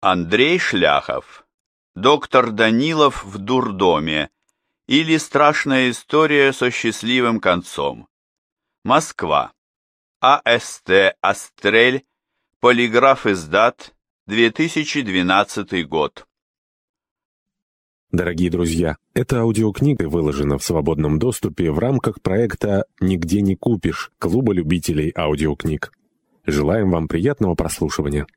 Андрей Шляхов. Доктор Данилов в дурдоме. Или страшная история со счастливым концом. Москва. АСТ «Астрель», полиграф издат, 2012 год. Дорогие друзья, эта аудиокнига выложена в свободном доступе в рамках проекта «Нигде не купишь» Клуба любителей аудиокниг. Желаем вам приятного прослушивания.